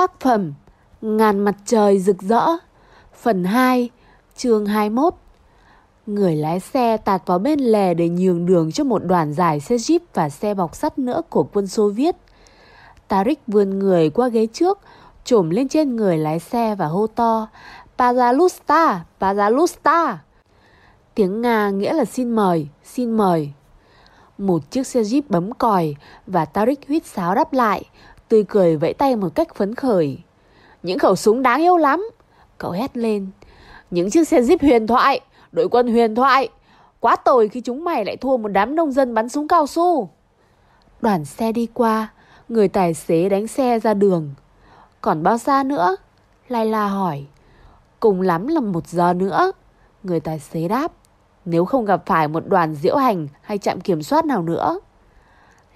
Tác phẩm Ngàn mặt trời rực rỡ Phần 2 chương 21 Người lái xe tạt vào bên lề để nhường đường cho một đoàn giải xe jeep và xe bọc sắt nữa của quân Xô Viết. Tarik vươn người qua ghế trước, trổm lên trên người lái xe và hô to Pazalusta, Pazalusta. Tiếng Nga nghĩa là xin mời, xin mời. Một chiếc xe jeep bấm còi và Tarik huýt sáo đáp lại, tươi cười vẫy tay một cách phấn khởi. Những khẩu súng đáng yêu lắm. Cậu hét lên. Những chiếc xe jeep huyền thoại, đội quân huyền thoại. Quá tồi khi chúng mày lại thua một đám nông dân bắn súng cao su. Đoàn xe đi qua, người tài xế đánh xe ra đường. Còn bao xa nữa? lai la hỏi. Cùng lắm là một giờ nữa. Người tài xế đáp. Nếu không gặp phải một đoàn diễu hành hay trạm kiểm soát nào nữa.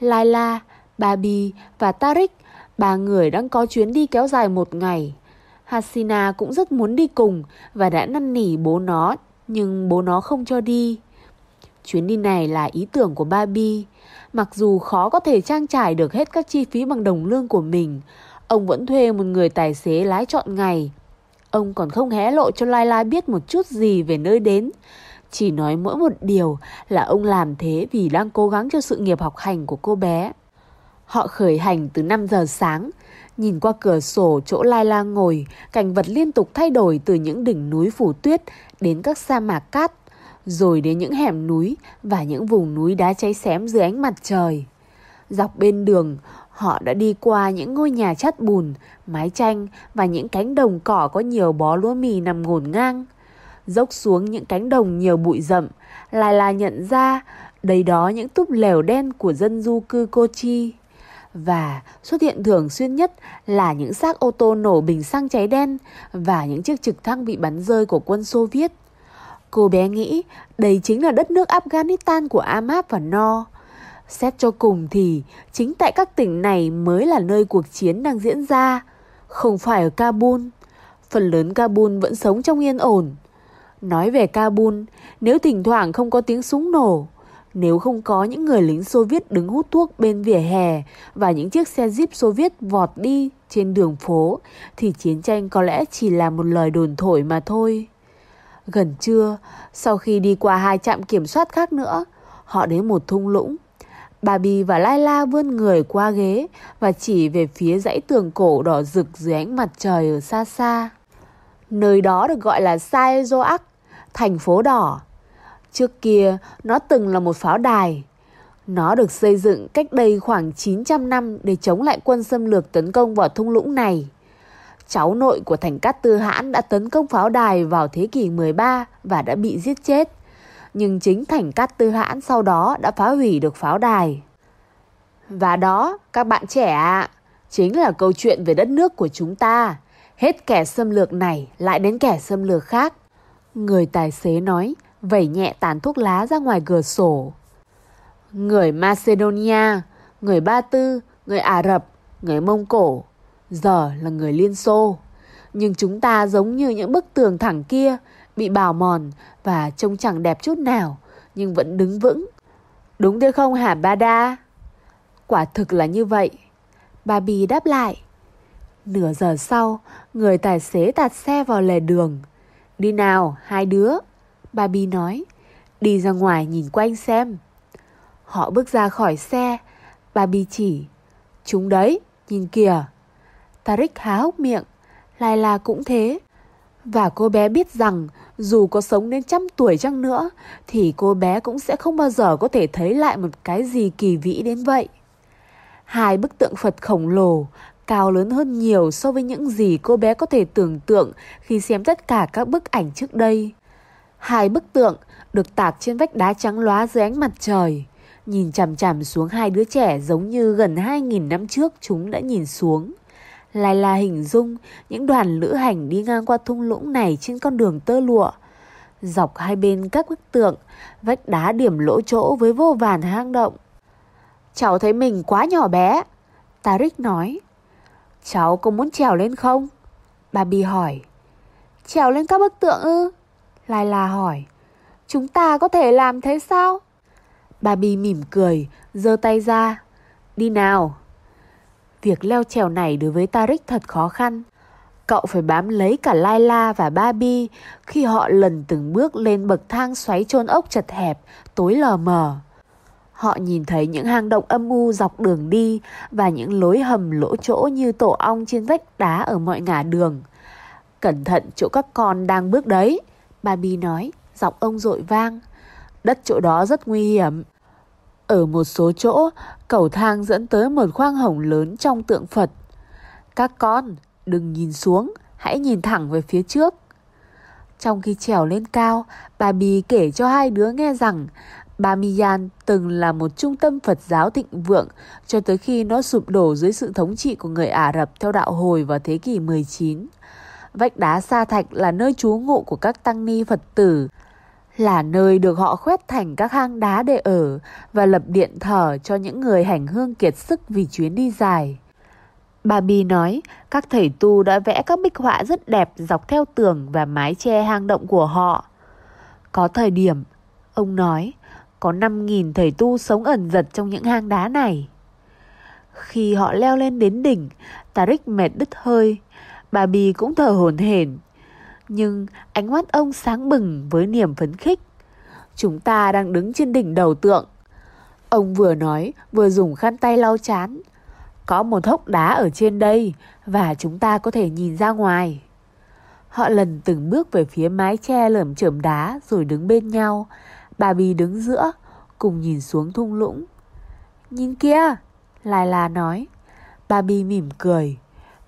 lai la Babi và Tarik Ba người đang có chuyến đi kéo dài một ngày. Hasina cũng rất muốn đi cùng và đã năn nỉ bố nó, nhưng bố nó không cho đi. Chuyến đi này là ý tưởng của Babi. Mặc dù khó có thể trang trải được hết các chi phí bằng đồng lương của mình, ông vẫn thuê một người tài xế lái trọn ngày. Ông còn không hé lộ cho Lai Lai biết một chút gì về nơi đến. Chỉ nói mỗi một điều là ông làm thế vì đang cố gắng cho sự nghiệp học hành của cô bé. Họ khởi hành từ 5 giờ sáng, nhìn qua cửa sổ chỗ Lai La ngồi, cảnh vật liên tục thay đổi từ những đỉnh núi phủ tuyết đến các sa mạc cát, rồi đến những hẻm núi và những vùng núi đá cháy xém dưới ánh mặt trời. Dọc bên đường, họ đã đi qua những ngôi nhà chát bùn, mái tranh và những cánh đồng cỏ có nhiều bó lúa mì nằm ngổn ngang. Dốc xuống những cánh đồng nhiều bụi rậm, Lai La nhận ra đây đó những túp lều đen của dân du cư cô chi. Và xuất hiện thường xuyên nhất là những xác ô tô nổ bình xăng cháy đen và những chiếc trực thăng bị bắn rơi của quân Xô Viết. Cô bé nghĩ đây chính là đất nước Afghanistan của Ahmad và No. Xét cho cùng thì chính tại các tỉnh này mới là nơi cuộc chiến đang diễn ra, không phải ở Kabul. Phần lớn Kabul vẫn sống trong yên ổn. Nói về Kabul, nếu thỉnh thoảng không có tiếng súng nổ, nếu không có những người lính Xô Viết đứng hút thuốc bên vỉa hè và những chiếc xe Jeep Xô Viết vọt đi trên đường phố, thì chiến tranh có lẽ chỉ là một lời đồn thổi mà thôi. Gần trưa, sau khi đi qua hai trạm kiểm soát khác nữa, họ đến một thung lũng. Bà Bì và Lai La vươn người qua ghế và chỉ về phía dãy tường cổ đỏ rực dưới ánh mặt trời ở xa xa. Nơi đó được gọi là Saezoak, thành phố đỏ. Trước kia, nó từng là một pháo đài. Nó được xây dựng cách đây khoảng 900 năm để chống lại quân xâm lược tấn công vào thung lũng này. Cháu nội của thành Cát Tư Hãn đã tấn công pháo đài vào thế kỷ 13 và đã bị giết chết. Nhưng chính thành Cát Tư Hãn sau đó đã phá hủy được pháo đài. Và đó, các bạn trẻ ạ, chính là câu chuyện về đất nước của chúng ta. Hết kẻ xâm lược này lại đến kẻ xâm lược khác. Người tài xế nói, vẩy nhẹ tàn thuốc lá ra ngoài cửa sổ. Người Macedonia, người Ba Tư, người Ả Rập, người Mông Cổ, giờ là người Liên Xô. Nhưng chúng ta giống như những bức tường thẳng kia, bị bào mòn và trông chẳng đẹp chút nào, nhưng vẫn đứng vững. Đúng thế không hả Bada? Quả thực là như vậy. Bà Bì đáp lại. Nửa giờ sau, người tài xế tạt xe vào lề đường. Đi nào, hai đứa. Bà Bi nói, đi ra ngoài nhìn quanh xem. Họ bước ra khỏi xe, bà Bi chỉ, chúng đấy, nhìn kìa. Tarik há hốc miệng, Laila cũng thế. Và cô bé biết rằng dù có sống đến trăm tuổi chăng nữa thì cô bé cũng sẽ không bao giờ có thể thấy lại một cái gì kỳ vĩ đến vậy. Hai bức tượng Phật khổng lồ, cao lớn hơn nhiều so với những gì cô bé có thể tưởng tượng khi xem tất cả các bức ảnh trước đây. Hai bức tượng được tạc trên vách đá trắng lóa dưới ánh mặt trời. Nhìn chằm chằm xuống hai đứa trẻ giống như gần 2.000 năm trước chúng đã nhìn xuống. Lại là hình dung những đoàn lữ hành đi ngang qua thung lũng này trên con đường tơ lụa. Dọc hai bên các bức tượng, vách đá điểm lỗ chỗ với vô vàn hang động. Cháu thấy mình quá nhỏ bé. Tarik nói. Cháu có muốn trèo lên không? Bà Bi hỏi. Trèo lên các bức tượng ư? Lai La hỏi. Chúng ta có thể làm thế sao? Bà Bì mỉm cười, giơ tay ra. Đi nào. Việc leo trèo này đối với Tarik thật khó khăn. Cậu phải bám lấy cả Laila và Babi khi họ lần từng bước lên bậc thang xoáy chôn ốc chật hẹp, tối lờ mờ. Họ nhìn thấy những hang động âm u dọc đường đi và những lối hầm lỗ chỗ như tổ ong trên vách đá ở mọi ngả đường. Cẩn thận chỗ các con đang bước đấy, Babi nói, giọng ông dội vang. Đất chỗ đó rất nguy hiểm. Ở một số chỗ, cầu thang dẫn tới một khoang hổng lớn trong tượng Phật. Các con, đừng nhìn xuống, hãy nhìn thẳng về phía trước. Trong khi trèo lên cao, bà Bì kể cho hai đứa nghe rằng Bamiyan từng là một trung tâm Phật giáo thịnh vượng cho tới khi nó sụp đổ dưới sự thống trị của người Ả Rập theo đạo hồi vào thế kỷ 19. Vách đá sa thạch là nơi trú ngụ của các tăng ni Phật tử, là nơi được họ khoét thành các hang đá để ở và lập điện thờ cho những người hành hương kiệt sức vì chuyến đi dài. Bà Bi nói các thầy tu đã vẽ các bích họa rất đẹp dọc theo tường và mái che hang động của họ. Có thời điểm, ông nói, có 5.000 thầy tu sống ẩn giật trong những hang đá này. Khi họ leo lên đến đỉnh, Tarik mệt đứt hơi. Bà Bì cũng thở hổn hển. Nhưng ánh mắt ông sáng bừng với niềm phấn khích. Chúng ta đang đứng trên đỉnh đầu tượng. Ông vừa nói vừa dùng khăn tay lau chán. Có một hốc đá ở trên đây và chúng ta có thể nhìn ra ngoài. Họ lần từng bước về phía mái che lởm chởm đá rồi đứng bên nhau. Bà Bì đứng giữa, cùng nhìn xuống thung lũng. Nhìn kia, Lai La nói. Bà Bì mỉm cười.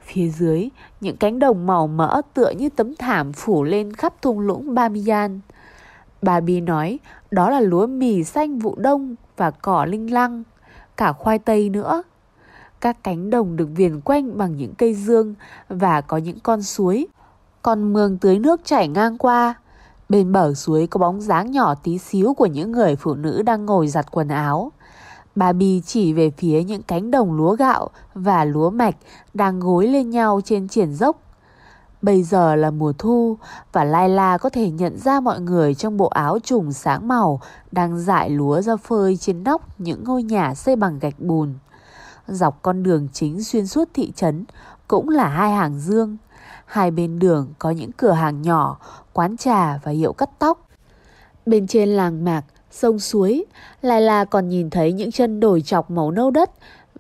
Phía dưới, những cánh đồng màu mỡ tựa như tấm thảm phủ lên khắp thung lũng Bamiyan. Bà Bi nói đó là lúa mì xanh vụ đông và cỏ linh lăng, cả khoai tây nữa. Các cánh đồng được viền quanh bằng những cây dương và có những con suối. Con mương tưới nước chảy ngang qua. Bên bờ suối có bóng dáng nhỏ tí xíu của những người phụ nữ đang ngồi giặt quần áo. Bà Bì chỉ về phía những cánh đồng lúa gạo và lúa mạch đang gối lên nhau trên triển dốc. Bây giờ là mùa thu và Laila có thể nhận ra mọi người trong bộ áo trùng sáng màu đang dại lúa ra phơi trên nóc những ngôi nhà xây bằng gạch bùn. Dọc con đường chính xuyên suốt thị trấn cũng là hai hàng dương. Hai bên đường có những cửa hàng nhỏ, quán trà và hiệu cắt tóc. Bên trên làng mạc, sông suối, lại là còn nhìn thấy những chân đồi chọc màu nâu đất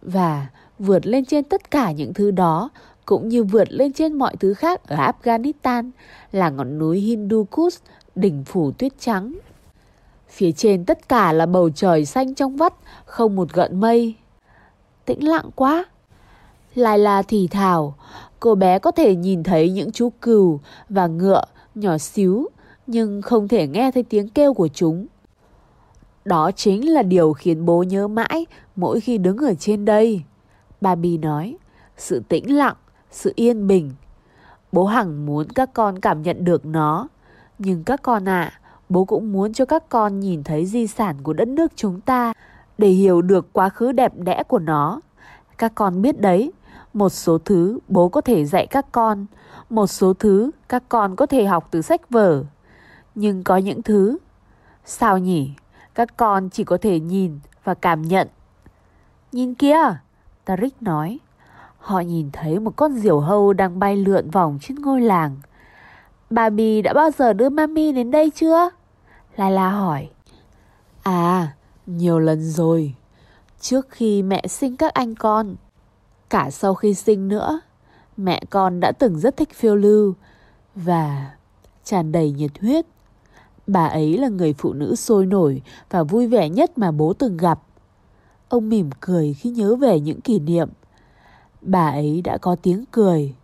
và vượt lên trên tất cả những thứ đó cũng như vượt lên trên mọi thứ khác ở Afghanistan là ngọn núi Hindu Kush, đỉnh phủ tuyết trắng. Phía trên tất cả là bầu trời xanh trong vắt, không một gợn mây. Tĩnh lặng quá. Lại là thì thảo, cô bé có thể nhìn thấy những chú cừu và ngựa nhỏ xíu, nhưng không thể nghe thấy tiếng kêu của chúng. Đó chính là điều khiến bố nhớ mãi mỗi khi đứng ở trên đây. Bà Bì nói, sự tĩnh lặng, sự yên bình. Bố hằng muốn các con cảm nhận được nó. Nhưng các con ạ, à, bố cũng muốn cho các con nhìn thấy di sản của đất nước chúng ta để hiểu được quá khứ đẹp đẽ của nó. Các con biết đấy, một số thứ bố có thể dạy các con, một số thứ các con có thể học từ sách vở. Nhưng có những thứ, sao nhỉ? Các con chỉ có thể nhìn và cảm nhận. Nhìn kia, Tarik nói. Họ nhìn thấy một con diều hâu đang bay lượn vòng trên ngôi làng. Bà Bì đã bao giờ đưa Mami đến đây chưa? Lala hỏi. À, nhiều lần rồi. Trước khi mẹ sinh các anh con. Cả sau khi sinh nữa. Mẹ con đã từng rất thích phiêu lưu. Và tràn đầy nhiệt huyết. Bà ấy là người phụ nữ sôi nổi và vui vẻ nhất mà bố từng gặp. Ông mỉm cười khi nhớ về những kỷ niệm. Bà ấy đã có tiếng cười.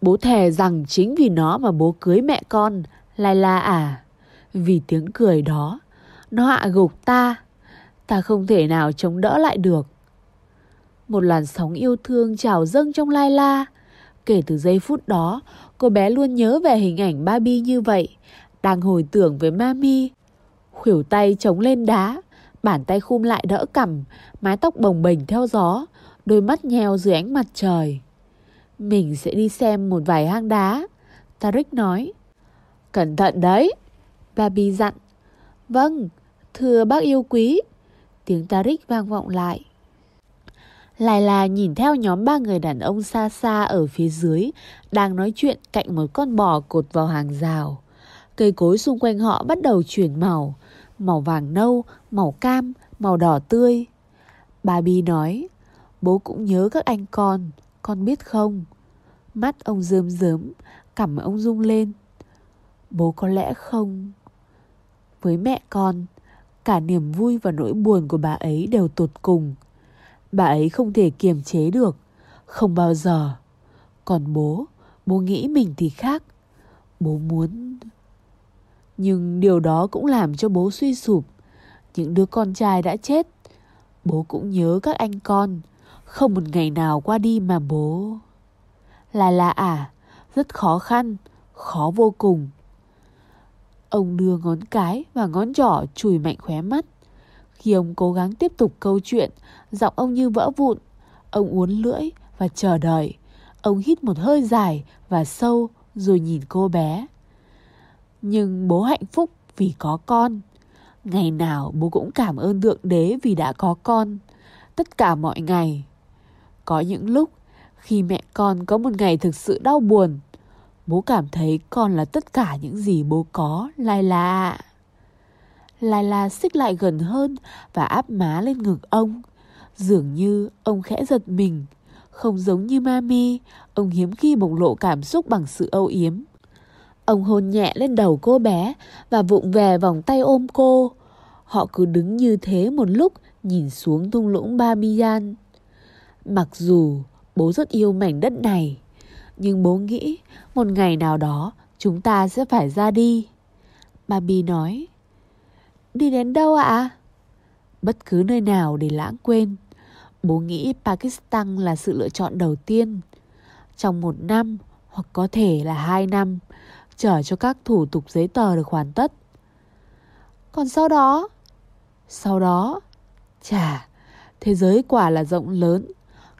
Bố thề rằng chính vì nó mà bố cưới mẹ con, Lai La à. Vì tiếng cười đó, nó hạ gục ta. Ta không thể nào chống đỡ lại được. Một làn sóng yêu thương trào dâng trong Lai La. Kể từ giây phút đó, cô bé luôn nhớ về hình ảnh Barbie như vậy, đang hồi tưởng về Mami. Khuỷu tay chống lên đá, bàn tay khum lại đỡ cằm, mái tóc bồng bềnh theo gió, đôi mắt nheo dưới ánh mặt trời. Mình sẽ đi xem một vài hang đá, Tarik nói. Cẩn thận đấy, Babi dặn. Vâng, thưa bác yêu quý, tiếng Tarik vang vọng lại. Lai là nhìn theo nhóm ba người đàn ông xa xa ở phía dưới, đang nói chuyện cạnh một con bò cột vào hàng rào. Cây cối xung quanh họ bắt đầu chuyển màu, màu vàng nâu, màu cam, màu đỏ tươi. Bà Bi nói, bố cũng nhớ các anh con, con biết không? Mắt ông rơm rớm, cằm ông rung lên. Bố có lẽ không. Với mẹ con, cả niềm vui và nỗi buồn của bà ấy đều tột cùng. Bà ấy không thể kiềm chế được, không bao giờ. Còn bố, bố nghĩ mình thì khác. Bố muốn... Nhưng điều đó cũng làm cho bố suy sụp. Những đứa con trai đã chết. Bố cũng nhớ các anh con. Không một ngày nào qua đi mà bố... Là là à, rất khó khăn, khó vô cùng. Ông đưa ngón cái và ngón trỏ chùi mạnh khóe mắt. Khi ông cố gắng tiếp tục câu chuyện, giọng ông như vỡ vụn. Ông uốn lưỡi và chờ đợi. Ông hít một hơi dài và sâu rồi nhìn cô bé. Nhưng bố hạnh phúc vì có con. Ngày nào bố cũng cảm ơn Thượng Đế vì đã có con. Tất cả mọi ngày. Có những lúc khi mẹ con có một ngày thực sự đau buồn, bố cảm thấy con là tất cả những gì bố có, Lai La. Lai La xích lại gần hơn và áp má lên ngực ông. Dường như ông khẽ giật mình. Không giống như Mami, ông hiếm khi bộc lộ cảm xúc bằng sự âu yếm. Ông hôn nhẹ lên đầu cô bé và vụng về vòng tay ôm cô. Họ cứ đứng như thế một lúc nhìn xuống thung lũng Bamiyan. Mặc dù bố rất yêu mảnh đất này, nhưng bố nghĩ một ngày nào đó chúng ta sẽ phải ra đi. Babi nói, đi đến đâu ạ? Bất cứ nơi nào để lãng quên. Bố nghĩ Pakistan là sự lựa chọn đầu tiên. Trong một năm hoặc có thể là hai năm, chờ cho các thủ tục giấy tờ được hoàn tất. Còn sau đó? Sau đó, chà, thế giới quả là rộng lớn.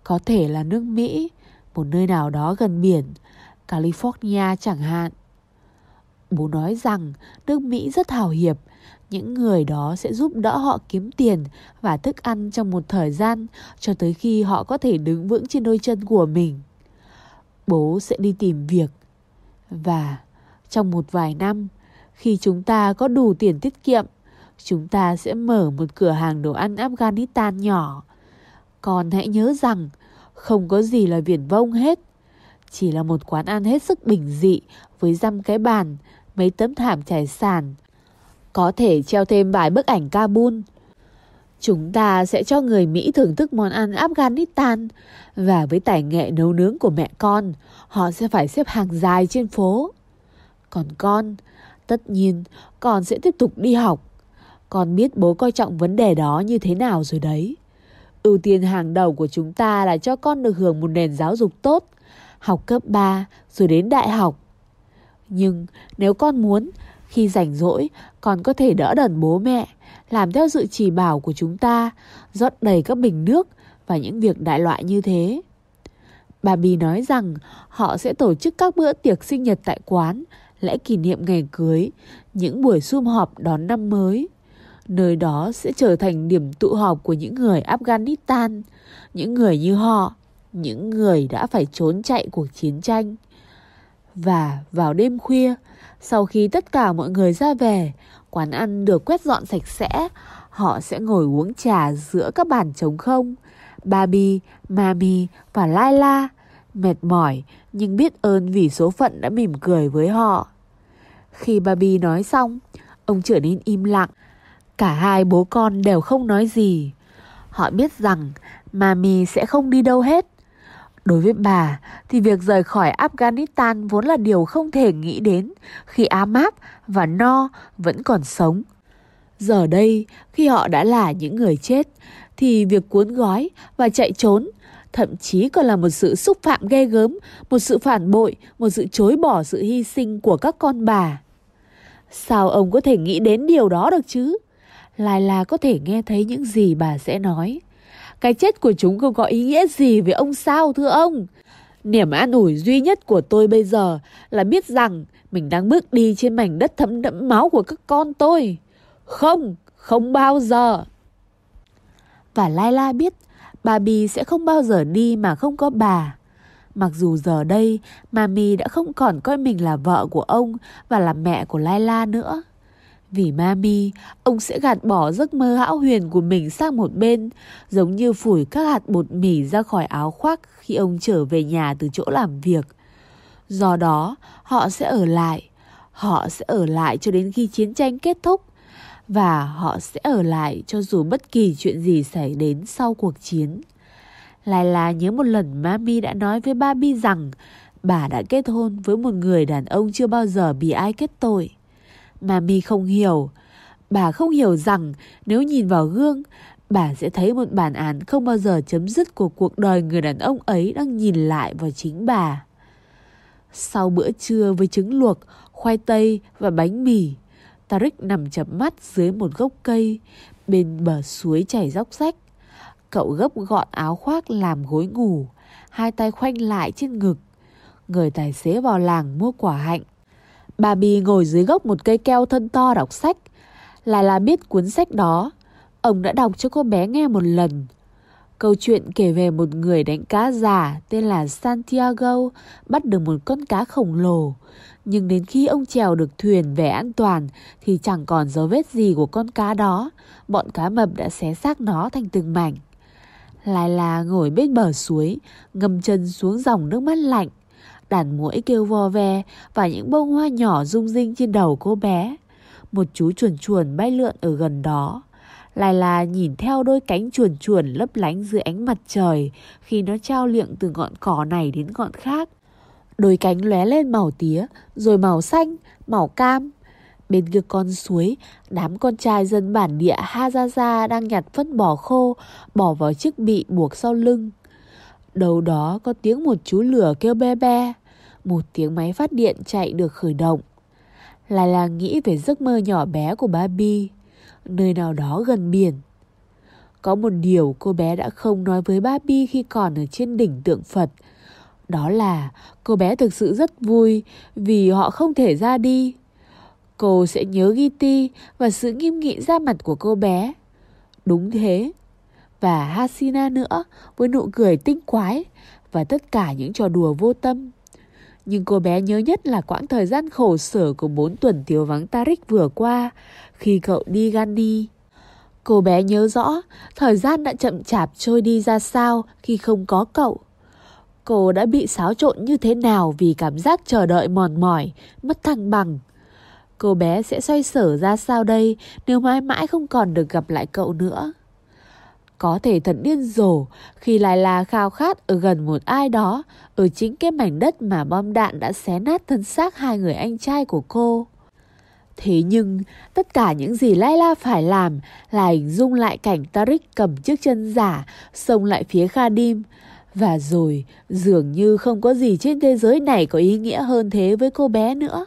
Có thể là nước Mỹ, một nơi nào đó gần biển, California chẳng hạn. Bố nói rằng nước Mỹ rất hào hiệp, những người đó sẽ giúp đỡ họ kiếm tiền và thức ăn trong một thời gian cho tới khi họ có thể đứng vững trên đôi chân của mình. Bố sẽ đi tìm việc và trong một vài năm, khi chúng ta có đủ tiền tiết kiệm, chúng ta sẽ mở một cửa hàng đồ ăn Afghanistan nhỏ. Còn hãy nhớ rằng không có gì là viển vông hết. Chỉ là một quán ăn hết sức bình dị với dăm cái bàn, mấy tấm thảm trải sàn. Có thể treo thêm vài bức ảnh Kabul. Chúng ta sẽ cho người Mỹ thưởng thức món ăn Afghanistan và với tài nghệ nấu nướng của mẹ con, họ sẽ phải xếp hàng dài trên phố. Còn con, tất nhiên con sẽ tiếp tục đi học. Con biết bố coi trọng vấn đề đó như thế nào rồi đấy. Ưu tiên hàng đầu của chúng ta là cho con được hưởng một nền giáo dục tốt, học cấp 3 rồi đến đại học. Nhưng nếu con muốn, khi rảnh rỗi, con có thể đỡ đần bố mẹ, làm theo sự chỉ bảo của chúng ta, rót đầy các bình nước và những việc đại loại như thế. Bà Bì nói rằng họ sẽ tổ chức các bữa tiệc sinh nhật tại quán, lễ kỷ niệm ngày cưới, những buổi sum họp đón năm mới. Nơi đó sẽ trở thành điểm tụ họp của những người Afghanistan, những người như họ, những người đã phải trốn chạy cuộc chiến tranh. Và vào đêm khuya, sau khi tất cả mọi người ra về, quán ăn được quét dọn sạch sẽ, họ sẽ ngồi uống trà giữa các bàn trống không. Babi, Mami và Laila mệt mỏi nhưng biết ơn vì số phận đã mỉm cười với họ. Khi Babi nói xong, ông trở nên im lặng Cả hai bố con đều không nói gì. Họ biết rằng Mami sẽ không đi đâu hết. Đối với bà thì việc rời khỏi Afghanistan vốn là điều không thể nghĩ đến khi Amap và No vẫn còn sống. Giờ đây, khi họ đã là những người chết, thì việc cuốn gói và chạy trốn thậm chí còn là một sự xúc phạm ghê gớm, một sự phản bội, một sự chối bỏ sự hy sinh của các con bà. Sao ông có thể nghĩ đến điều đó được chứ? Lai La có thể nghe thấy những gì bà sẽ nói. Cái chết của chúng không có ý nghĩa gì với ông sao thưa ông? Niềm an ủi duy nhất của tôi bây giờ là biết rằng mình đang bước đi trên mảnh đất thấm đẫm máu của các con tôi. Không, không bao giờ. Và Lai La biết Bà Bì sẽ không bao giờ đi mà không có bà. Mặc dù giờ đây, Mami đã không còn coi mình là vợ của ông và là mẹ của Laila nữa. Vì Mami, ông sẽ gạt bỏ giấc mơ hão huyền của mình sang một bên, giống như phủi các hạt bột mì ra khỏi áo khoác khi ông trở về nhà từ chỗ làm việc. Do đó, họ sẽ ở lại. Họ sẽ ở lại cho đến khi chiến tranh kết thúc. Và họ sẽ ở lại cho dù bất kỳ chuyện gì xảy đến sau cuộc chiến. Lại là nhớ một lần Mami đã nói với Barbie rằng bà đã kết hôn với một người đàn ông chưa bao giờ bị ai kết tội. Mami không hiểu. Bà không hiểu rằng nếu nhìn vào gương, bà sẽ thấy một bản án không bao giờ chấm dứt của cuộc đời người đàn ông ấy đang nhìn lại vào chính bà. Sau bữa trưa với trứng luộc, khoai tây và bánh mì, Tarik nằm chập mắt dưới một gốc cây bên bờ suối chảy róc rách. Cậu gấp gọn áo khoác làm gối ngủ, hai tay khoanh lại trên ngực. Người tài xế vào làng mua quả hạnh. Bà Bì ngồi dưới gốc một cây keo thân to đọc sách. Lại là biết cuốn sách đó. Ông đã đọc cho cô bé nghe một lần. Câu chuyện kể về một người đánh cá già tên là Santiago bắt được một con cá khổng lồ. Nhưng đến khi ông trèo được thuyền về an toàn thì chẳng còn dấu vết gì của con cá đó. Bọn cá mập đã xé xác nó thành từng mảnh. Lai là ngồi bên bờ suối, ngâm chân xuống dòng nước mắt lạnh. Đàn muỗi kêu vo ve và những bông hoa nhỏ rung rinh trên đầu cô bé. Một chú chuồn chuồn bay lượn ở gần đó. Lai là nhìn theo đôi cánh chuồn chuồn lấp lánh dưới ánh mặt trời khi nó trao liệng từ ngọn cỏ này đến ngọn khác. Đôi cánh lóe lên màu tía, rồi màu xanh, màu cam. Bên kia con suối, đám con trai dân bản địa Hazaza đang nhặt phân bò khô, bỏ vào chiếc bị buộc sau lưng. Đầu đó có tiếng một chú lửa kêu be be, một tiếng máy phát điện chạy được khởi động. Lại là nghĩ về giấc mơ nhỏ bé của Barbie, nơi nào đó gần biển. Có một điều cô bé đã không nói với Barbie khi còn ở trên đỉnh tượng Phật. Đó là cô bé thực sự rất vui vì họ không thể ra đi. Cô sẽ nhớ Giti và sự nghiêm nghị ra mặt của cô bé. Đúng thế. Và Hasina nữa, với nụ cười tinh quái và tất cả những trò đùa vô tâm. Nhưng cô bé nhớ nhất là quãng thời gian khổ sở của bốn tuần thiếu vắng Tarik vừa qua khi cậu đi Gandhi. Cô bé nhớ rõ thời gian đã chậm chạp trôi đi ra sao khi không có cậu. Cô đã bị xáo trộn như thế nào vì cảm giác chờ đợi mòn mỏi, mất thăng bằng. Cô bé sẽ xoay sở ra sao đây nếu mãi mãi không còn được gặp lại cậu nữa. Có thể thật điên rồ khi lại là khao khát ở gần một ai đó ở chính cái mảnh đất mà bom đạn đã xé nát thân xác hai người anh trai của cô. Thế nhưng, tất cả những gì Layla phải làm là hình dung lại cảnh Tariq cầm chiếc chân giả, xông lại phía Khadim. Và rồi, dường như không có gì trên thế giới này có ý nghĩa hơn thế với cô bé nữa.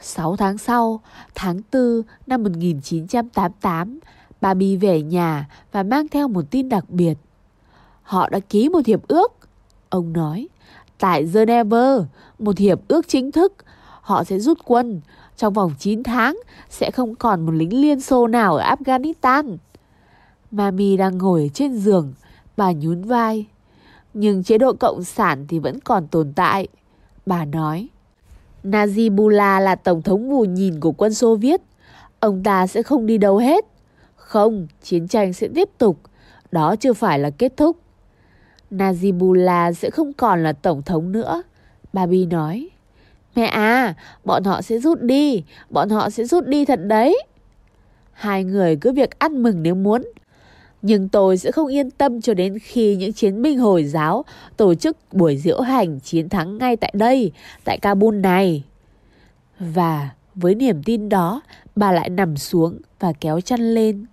6 tháng sau, tháng 4 năm 1988, bà Bì về nhà và mang theo một tin đặc biệt. Họ đã ký một hiệp ước. Ông nói, tại Geneva, một hiệp ước chính thức, họ sẽ rút quân. Trong vòng 9 tháng, sẽ không còn một lính Liên Xô nào ở Afghanistan. Mami đang ngồi trên giường, bà nhún vai. Nhưng chế độ cộng sản thì vẫn còn tồn tại. Bà nói, Najibullah là tổng thống mù nhìn của quân Xô Viết. Ông ta sẽ không đi đâu hết. Không, chiến tranh sẽ tiếp tục. Đó chưa phải là kết thúc. Najibullah sẽ không còn là tổng thống nữa. Babi nói. Mẹ à, bọn họ sẽ rút đi. Bọn họ sẽ rút đi thật đấy. Hai người cứ việc ăn mừng nếu muốn. Nhưng tôi sẽ không yên tâm cho đến khi những chiến binh Hồi giáo tổ chức buổi diễu hành chiến thắng ngay tại đây, tại Kabul này. Và với niềm tin đó, bà lại nằm xuống và kéo chăn lên